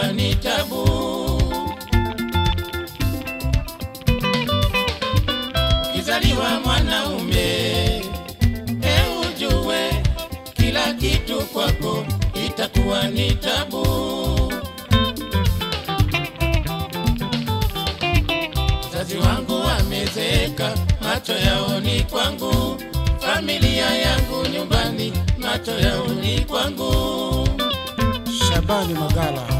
kuwa ni tabu. Ukizaliwa mwanaume, e, ujue kila kitu kwako itakuwa ni tabu. Wazazi wangu wamezeeka, macho yao ni kwangu, familia yangu nyumbani, macho yao ni kwangu. Shabani Magala.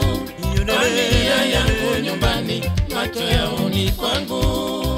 Familia yangu nyumbani, macho yao ni kwangu.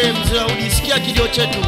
Mzee wa kilio chetu.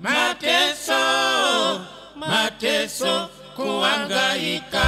mateso mateso kuangaika